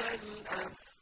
عَلَى الْأَفْئِدَةِ